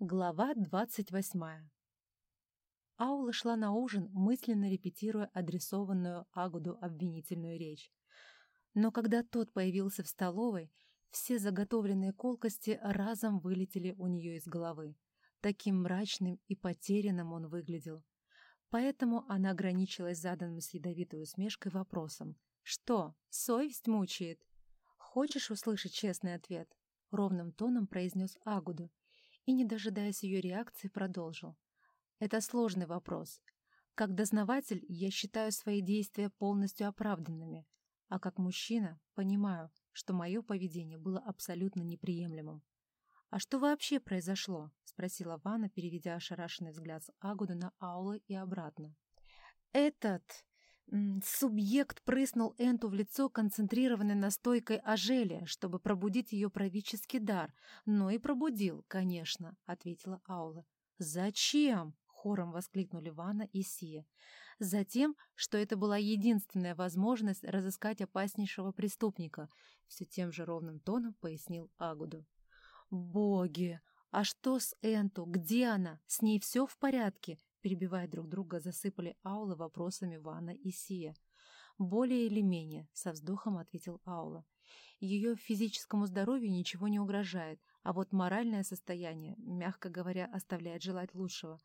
Глава двадцать восьмая Аула шла на ужин, мысленно репетируя адресованную Агуду обвинительную речь. Но когда тот появился в столовой, все заготовленные колкости разом вылетели у нее из головы. Таким мрачным и потерянным он выглядел. Поэтому она ограничилась заданным с ядовитой усмешкой вопросом. «Что, совесть мучает?» «Хочешь услышать честный ответ?» — ровным тоном произнес Агуду и, не дожидаясь ее реакции, продолжил. Это сложный вопрос. Как дознаватель я считаю свои действия полностью оправданными, а как мужчина понимаю, что мое поведение было абсолютно неприемлемым. «А что вообще произошло?» — спросила Ванна, переведя ошарашенный взгляд с Агуда на Аулы и обратно. «Этот субъект прыснул Энту в лицо концентрированной настойкой Ажели, чтобы пробудить ее правительский дар. Но и пробудил, конечно», — ответила Аула. «Зачем?» — хором воскликнули Ванна и Сия. «Затем, что это была единственная возможность разыскать опаснейшего преступника», — все тем же ровным тоном пояснил Агуду. «Боги! А что с Энту? Где она? С ней все в порядке?» Перебивая друг друга, засыпали Аулы вопросами Ванна и Сия. «Более или менее», — со вздохом ответил Аула. «Ее физическому здоровью ничего не угрожает, а вот моральное состояние, мягко говоря, оставляет желать лучшего.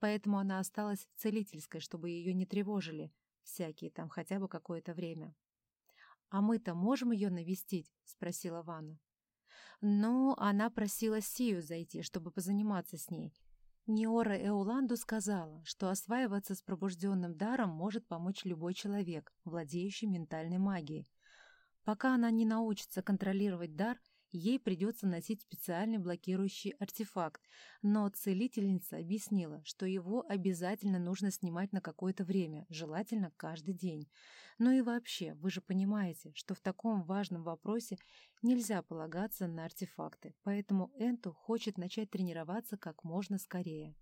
Поэтому она осталась в целительской, чтобы ее не тревожили, всякие там хотя бы какое-то время». «А мы-то можем ее навестить?» — спросила Ванна. «Ну, она просила Сию зайти, чтобы позаниматься с ней, Неора Эуланду сказала, что осваиваться с пробужденным даром может помочь любой человек, владеющий ментальной магией. Пока она не научится контролировать дар, ей придется носить специальный блокирующий артефакт, но целительница объяснила, что его обязательно нужно снимать на какое-то время, желательно каждый день. Ну и вообще, вы же понимаете, что в таком важном вопросе нельзя полагаться на артефакты, поэтому Энту хочет начать тренироваться как можно скорее.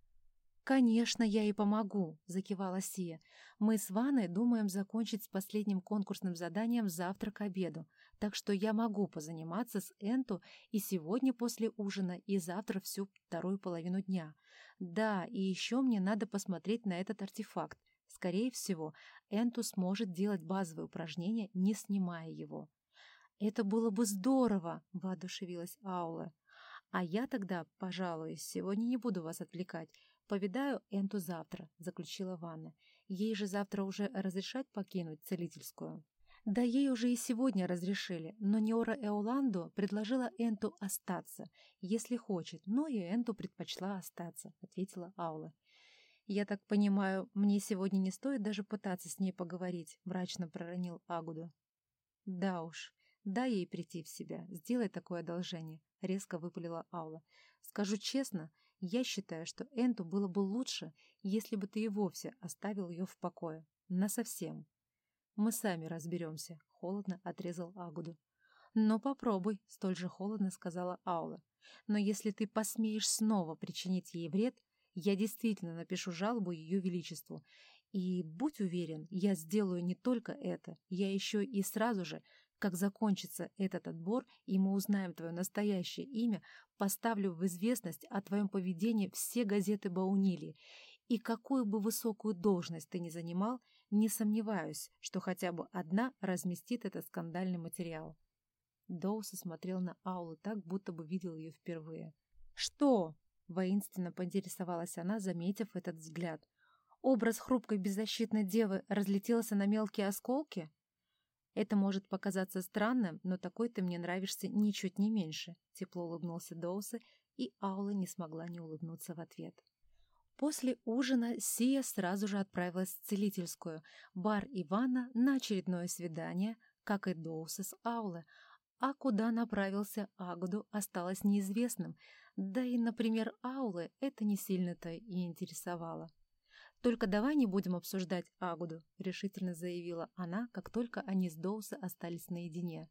«Конечно, я и помогу», — закивала Сия. «Мы с Ваной думаем закончить с последним конкурсным заданием завтра к обеду, так что я могу позаниматься с Энту и сегодня после ужина, и завтра всю вторую половину дня. Да, и еще мне надо посмотреть на этот артефакт. Скорее всего, Энту сможет делать базовые упражнения, не снимая его. «Это было бы здорово!» — воодушевилась Аула. «А я тогда, пожалуй, сегодня не буду вас отвлекать. Повидаю Энту завтра», — заключила Ванна. «Ей же завтра уже разрешать покинуть целительскую». Да ей уже и сегодня разрешили, но Неора Эоланду предложила Энту остаться, если хочет, но и Энту предпочла остаться, — ответила Аула. «Я так понимаю, мне сегодня не стоит даже пытаться с ней поговорить», — мрачно проронил Агуду. «Да уж, дай ей прийти в себя, сделай такое одолжение», — резко выпалила Аула. «Скажу честно, я считаю, что Энту было бы лучше, если бы ты и вовсе оставил ее в покое. Насовсем». «Мы сами разберемся», — холодно отрезал Агуду. «Но попробуй», — столь же холодно сказала Аула. «Но если ты посмеешь снова причинить ей вред, я действительно напишу жалобу Ее Величеству. И будь уверен, я сделаю не только это, я еще и сразу же, как закончится этот отбор, и мы узнаем твое настоящее имя, поставлю в известность о твоем поведении все газеты Баунили. И какую бы высокую должность ты ни занимал, не сомневаюсь, что хотя бы одна разместит этот скандальный материал. Доус смотрел на Аулу так, будто бы видел ее впервые. «Что?» Воинственно поинтересовалась она, заметив этот взгляд. Образ хрупкой беззащитной девы разлетелся на мелкие осколки? Это может показаться странным, но такой ты мне нравишься ничуть не меньше, тепло улыбнулся Доусы, и Аула не смогла не улыбнуться в ответ. После ужина Сия сразу же отправилась в целительскую, бар Ивана на очередное свидание, как и Доусы с Аулы, а куда направился Агуду осталось неизвестным, да и, например, Аулы это не сильно-то и интересовало. «Только давай не будем обсуждать Агуду», — решительно заявила она, как только они с Доусы остались наедине.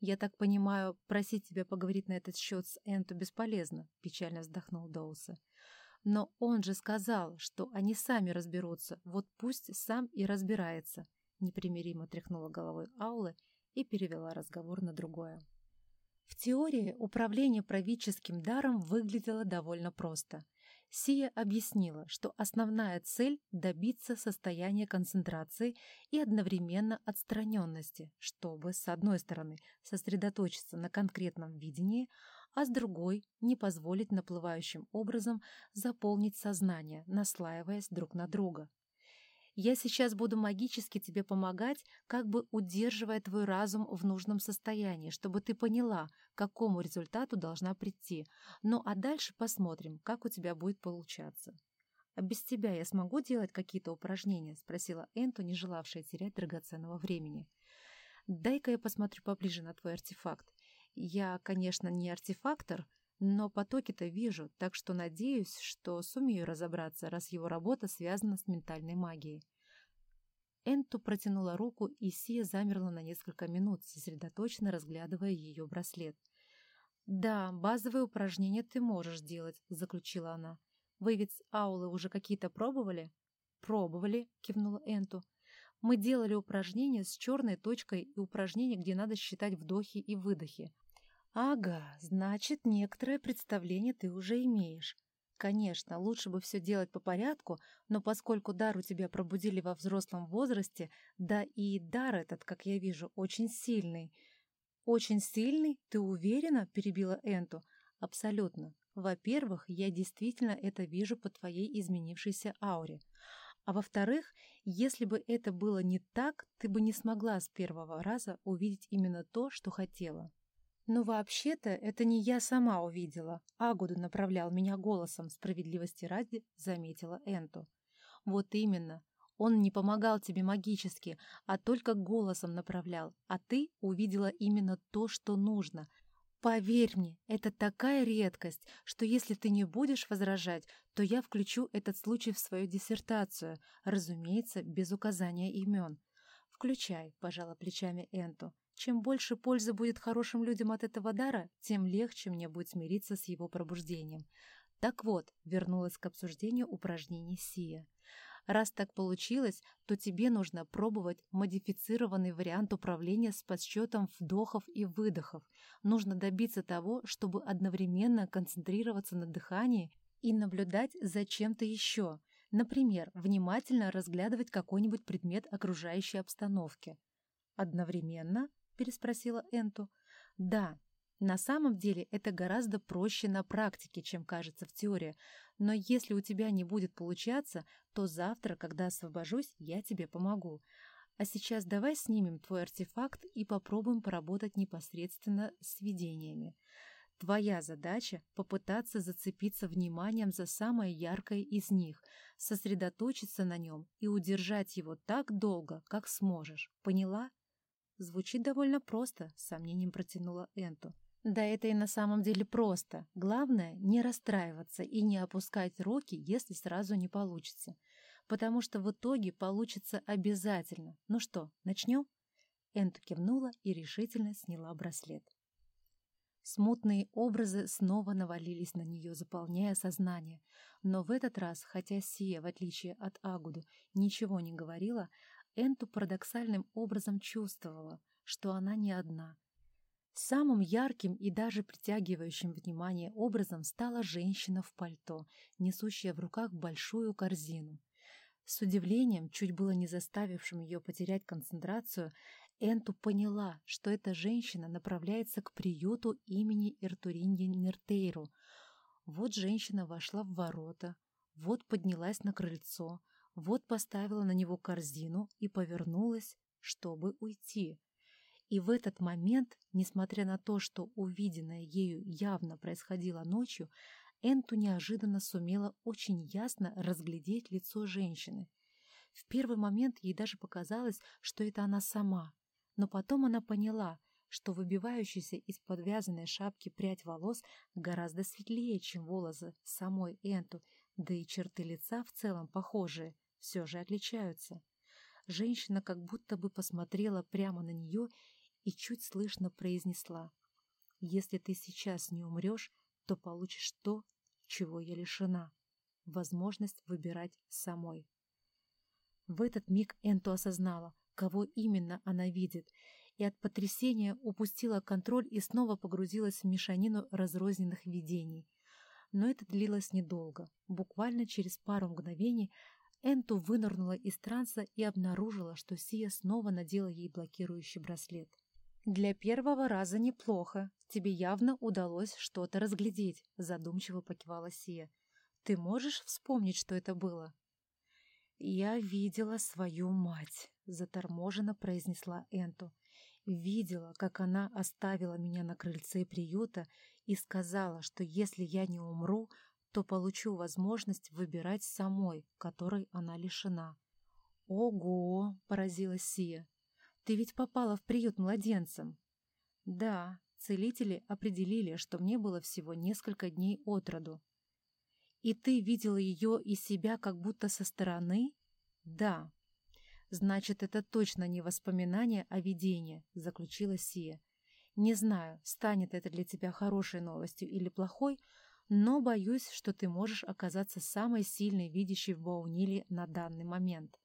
«Я так понимаю, просить тебя поговорить на этот счет с Энту бесполезно», — печально вздохнул Доуса. «Но он же сказал, что они сами разберутся, вот пусть сам и разбирается», — непримиримо тряхнула головой Аулы и перевела разговор на другое. В теории управление правительским даром выглядело довольно просто. Сия объяснила, что основная цель – добиться состояния концентрации и одновременно отстраненности, чтобы, с одной стороны, сосредоточиться на конкретном видении, а с другой – не позволить наплывающим образом заполнить сознание, наслаиваясь друг на друга. Я сейчас буду магически тебе помогать, как бы удерживая твой разум в нужном состоянии, чтобы ты поняла, к какому результату должна прийти. Ну а дальше посмотрим, как у тебя будет получаться. «А без тебя я смогу делать какие-то упражнения?» — спросила Энту, не желавшая терять драгоценного времени. «Дай-ка я посмотрю поближе на твой артефакт. Я, конечно, не артефактор, но потоки-то вижу, так что надеюсь, что сумею разобраться, раз его работа связана с ментальной магией. Энту протянула руку, и Сия замерла на несколько минут, сосредоточенно разглядывая ее браслет. «Да, базовые упражнения ты можешь делать», — заключила она. «Вы ведь аулы уже какие-то пробовали?» «Пробовали», — кивнула Энту. «Мы делали упражнения с черной точкой и упражнения, где надо считать вдохи и выдохи. «Ага, значит, некоторое представление ты уже имеешь. Конечно, лучше бы все делать по порядку, но поскольку дар у тебя пробудили во взрослом возрасте, да и дар этот, как я вижу, очень сильный». «Очень сильный? Ты уверена?» — перебила Энту. «Абсолютно. Во-первых, я действительно это вижу по твоей изменившейся ауре. А во-вторых, если бы это было не так, ты бы не смогла с первого раза увидеть именно то, что хотела». «Ну, вообще-то, это не я сама увидела. Агуду направлял меня голосом, справедливости ради, заметила Энту. Вот именно. Он не помогал тебе магически, а только голосом направлял, а ты увидела именно то, что нужно. Поверь мне, это такая редкость, что если ты не будешь возражать, то я включу этот случай в свою диссертацию, разумеется, без указания имен. «Включай», — пожала плечами Энту. Чем больше пользы будет хорошим людям от этого дара, тем легче мне будет смириться с его пробуждением. Так вот, вернулась к обсуждению упражнений Сия. Раз так получилось, то тебе нужно пробовать модифицированный вариант управления с подсчетом вдохов и выдохов. Нужно добиться того, чтобы одновременно концентрироваться на дыхании и наблюдать за чем-то еще. Например, внимательно разглядывать какой-нибудь предмет окружающей обстановки. Одновременно — переспросила Энту. «Да, на самом деле это гораздо проще на практике, чем кажется в теории, но если у тебя не будет получаться, то завтра, когда освобожусь, я тебе помогу. А сейчас давай снимем твой артефакт и попробуем поработать непосредственно с видениями. Твоя задача — попытаться зацепиться вниманием за самое яркое из них, сосредоточиться на нем и удержать его так долго, как сможешь. Поняла? Звучит довольно просто, с сомнением протянула Энту. Да это и на самом деле просто. Главное, не расстраиваться и не опускать руки, если сразу не получится. Потому что в итоге получится обязательно. Ну что, начнем? Энту кивнула и решительно сняла браслет. Смутные образы снова навалились на нее, заполняя сознание. Но в этот раз, хотя Сия, в отличие от Агуду, ничего не говорила, Энту парадоксальным образом чувствовала, что она не одна. Самым ярким и даже притягивающим внимание образом стала женщина в пальто, несущая в руках большую корзину. С удивлением, чуть было не заставившим ее потерять концентрацию, Энту поняла, что эта женщина направляется к приюту имени Иртуриньи Нертейру. Вот женщина вошла в ворота, вот поднялась на крыльцо, вот поставила на него корзину и повернулась, чтобы уйти. И в этот момент, несмотря на то, что увиденное ею явно происходило ночью, Энту неожиданно сумела очень ясно разглядеть лицо женщины. В первый момент ей даже показалось, что это она сама, но потом она поняла, что выбивающаяся из подвязанной шапки прядь волос гораздо светлее, чем волосы самой Энту, да и черты лица в целом похожие все же отличаются. Женщина как будто бы посмотрела прямо на нее и чуть слышно произнесла. «Если ты сейчас не умрешь, то получишь то, чего я лишена. Возможность выбирать самой». В этот миг Энту осознала, кого именно она видит, и от потрясения упустила контроль и снова погрузилась в мешанину разрозненных видений. Но это длилось недолго. Буквально через пару мгновений Энту вынырнула из транса и обнаружила, что Сия снова надела ей блокирующий браслет. «Для первого раза неплохо. Тебе явно удалось что-то разглядеть», — задумчиво покивала Сия. «Ты можешь вспомнить, что это было?» «Я видела свою мать», — заторможенно произнесла Энту. «Видела, как она оставила меня на крыльце приюта и сказала, что если я не умру, то получу возможность выбирать самой, которой она лишена». «Ого!» — поразилась Сия. «Ты ведь попала в приют младенцем». «Да, целители определили, что мне было всего несколько дней от роду. И ты видела ее и себя как будто со стороны? Да. Значит, это точно не воспоминание, а видение, заключила Сия. Не знаю, станет это для тебя хорошей новостью или плохой, но боюсь, что ты можешь оказаться самой сильной видящей в Бауниле на данный момент.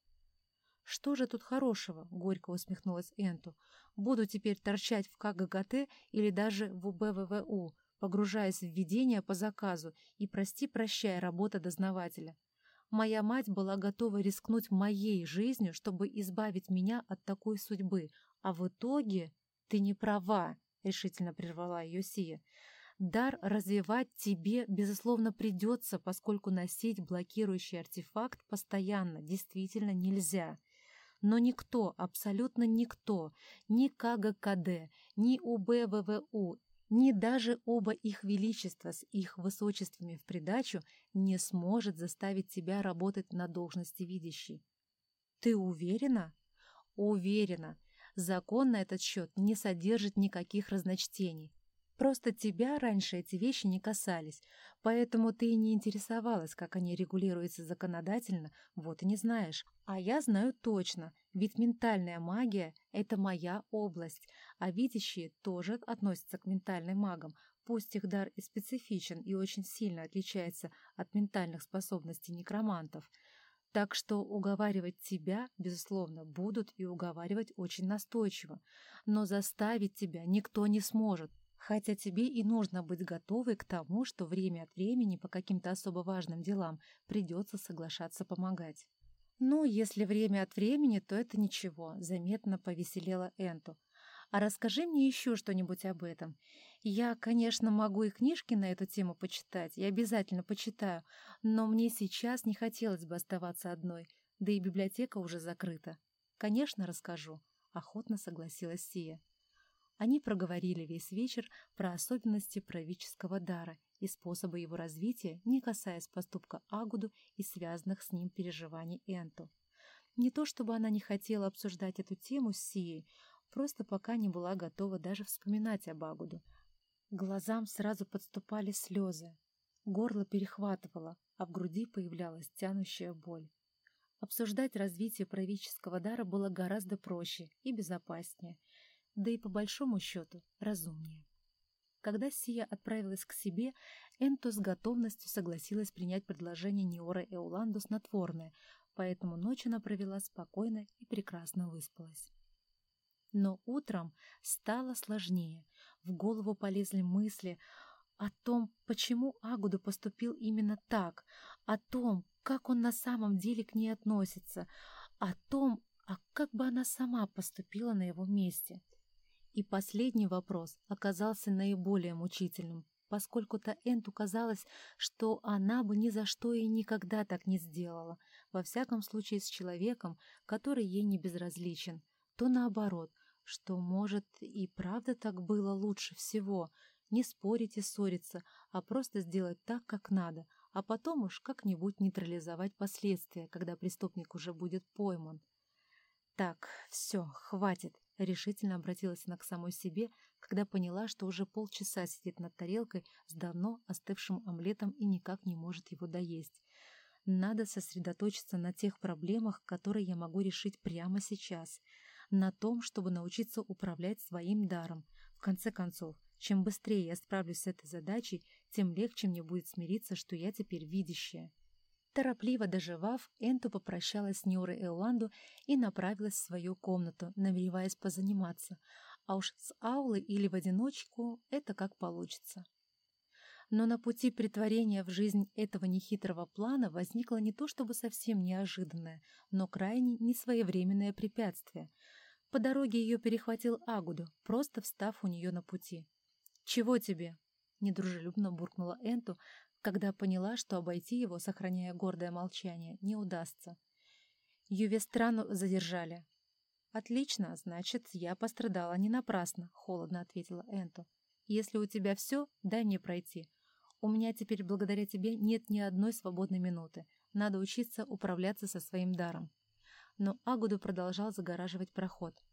«Что же тут хорошего?» — горько усмехнулась Энту. «Буду теперь торчать в КГГТ или даже в УБВВУ, погружаясь в видение по заказу и прости-прощай работа дознавателя. Моя мать была готова рискнуть моей жизнью, чтобы избавить меня от такой судьбы, а в итоге ты не права, — решительно прервала ее Сия. Дар развивать тебе, безусловно, придется, поскольку носить блокирующий артефакт постоянно действительно нельзя. Но никто, абсолютно никто, ни КГКД, ни УБВВУ ни даже оба их величества с их высочествами в придачу не сможет заставить тебя работать на должности видящей. Ты уверена? Уверена. Закон на этот счет не содержит никаких разночтений. Просто тебя раньше эти вещи не касались, поэтому ты и не интересовалась, как они регулируются законодательно, вот и не знаешь. А я знаю точно, ведь ментальная магия — это моя область, а видящие тоже относятся к ментальным магам, пусть их дар и специфичен и очень сильно отличается от ментальных способностей некромантов. Так что уговаривать тебя, безусловно, будут и уговаривать очень настойчиво, но заставить тебя никто не сможет, Хотя тебе и нужно быть готовой к тому, что время от времени по каким-то особо важным делам придется соглашаться помогать. «Ну, если время от времени, то это ничего», — заметно повеселела Энту. «А расскажи мне еще что-нибудь об этом. Я, конечно, могу и книжки на эту тему почитать, я обязательно почитаю, но мне сейчас не хотелось бы оставаться одной, да и библиотека уже закрыта. Конечно, расскажу», — охотно согласилась Сия. Они проговорили весь вечер про особенности правительского дара и способы его развития, не касаясь поступка Агуду и связанных с ним переживаний Энту. Не то чтобы она не хотела обсуждать эту тему с Сией, просто пока не была готова даже вспоминать об Агуду. Глазам сразу подступали слезы, горло перехватывало, а в груди появлялась тянущая боль. Обсуждать развитие правительского дара было гораздо проще и безопаснее, да и по большому счету разумнее. Когда Сия отправилась к себе, Энто с готовностью согласилась принять предложение Неора Эуланду снотворное, поэтому ночь она провела спокойно и прекрасно выспалась. Но утром стало сложнее. В голову полезли мысли о том, почему Агуду поступил именно так, о том, как он на самом деле к ней относится, о том, а как бы она сама поступила на его месте — и последний вопрос оказался наиболее мучительным, поскольку Таэнту казалось, что она бы ни за что и никогда так не сделала, во всяком случае с человеком, который ей не безразличен, то наоборот, что, может, и правда так было лучше всего, не спорить и ссориться, а просто сделать так, как надо, а потом уж как-нибудь нейтрализовать последствия, когда преступник уже будет пойман. Так, все, хватит. Решительно обратилась она к самой себе, когда поняла, что уже полчаса сидит над тарелкой с давно остывшим омлетом и никак не может его доесть. Надо сосредоточиться на тех проблемах, которые я могу решить прямо сейчас. На том, чтобы научиться управлять своим даром. В конце концов, чем быстрее я справлюсь с этой задачей, тем легче мне будет смириться, что я теперь видящая. Торопливо доживав, Энту попрощалась с Нюрой Эоланду и направилась в свою комнату, намереваясь позаниматься, а уж с аулой или в одиночку это как получится. Но на пути притворения в жизнь этого нехитрого плана возникло не то чтобы совсем неожиданное, но крайне несвоевременное препятствие. По дороге ее перехватил Агуду, просто встав у нее на пути. «Чего тебе?» — недружелюбно буркнула Энту, когда поняла, что обойти его, сохраняя гордое молчание, не удастся. Ювестрану задержали. «Отлично, значит, я пострадала не напрасно», — холодно ответила Энту. «Если у тебя все, дай мне пройти. У меня теперь благодаря тебе нет ни одной свободной минуты. Надо учиться управляться со своим даром». Но Агуду продолжал загораживать проход.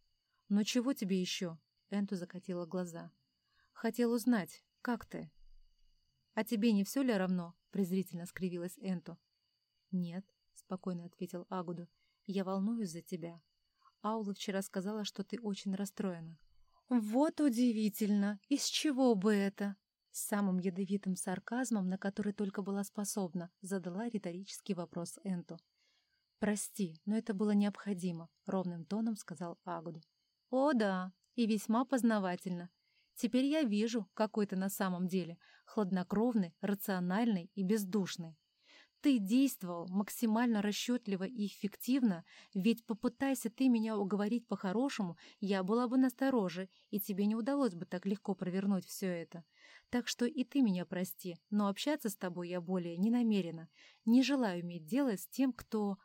«Ну чего тебе еще?» — Энту закатила глаза. «Хотел узнать, как ты?» «А тебе не все ли равно?» — презрительно скривилась Энту. «Нет», — спокойно ответил Агуду, — «я волнуюсь за тебя. Аула вчера сказала, что ты очень расстроена». «Вот удивительно! Из чего бы это?» С самым ядовитым сарказмом, на который только была способна, задала риторический вопрос Энту. «Прости, но это было необходимо», — ровным тоном сказал Агуду. «О да, и весьма познавательно. Теперь я вижу, какой ты на самом деле, хладнокровный, рациональный и бездушный. Ты действовал максимально расчетливо и эффективно, ведь попытайся ты меня уговорить по-хорошему, я была бы настороже, и тебе не удалось бы так легко провернуть все это. Так что и ты меня прости, но общаться с тобой я более не намерена. Не желаю иметь дело с тем, кто...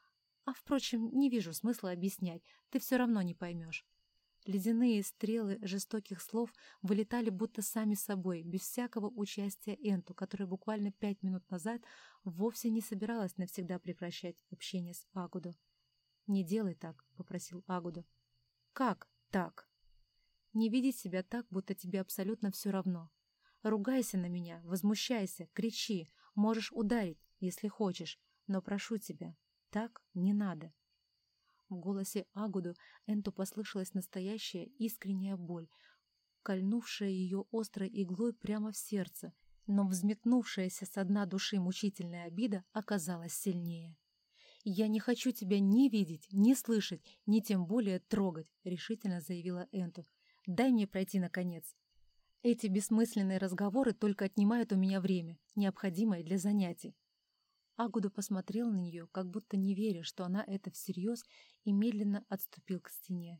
А, впрочем, не вижу смысла объяснять, ты все равно не поймешь. Ледяные стрелы жестоких слов вылетали будто сами собой, без всякого участия Энту, которая буквально пять минут назад вовсе не собиралась навсегда прекращать общение с Агуду. «Не делай так», — попросил Агуду. «Как так?» «Не видеть себя так, будто тебе абсолютно все равно. Ругайся на меня, возмущайся, кричи, можешь ударить, если хочешь, но прошу тебя, так не надо». В голосе Агуду Энту послышалась настоящая искренняя боль, кольнувшая ее острой иглой прямо в сердце, но взметнувшаяся со дна души мучительная обида оказалась сильнее. «Я не хочу тебя ни видеть, ни слышать, ни тем более трогать», — решительно заявила Энту. «Дай мне пройти, наконец. Эти бессмысленные разговоры только отнимают у меня время, необходимое для занятий. Агуду посмотрел на нее, как будто не веря, что она это всерьез, и медленно отступил к стене.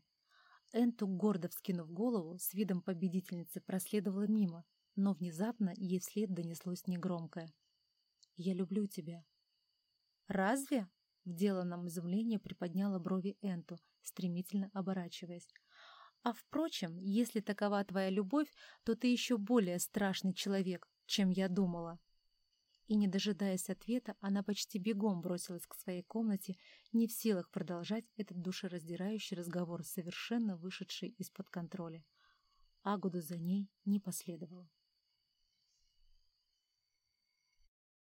Энту, гордо вскинув голову, с видом победительницы проследовала мимо, но внезапно ей вслед донеслось негромкое. «Я люблю тебя». «Разве?» — в деланном изумлении приподняла брови Энту, стремительно оборачиваясь. «А впрочем, если такова твоя любовь, то ты еще более страшный человек, чем я думала» и, не дожидаясь ответа, она почти бегом бросилась к своей комнате, не в силах продолжать этот душераздирающий разговор, совершенно вышедший из-под контроля. Агуду за ней не последовало.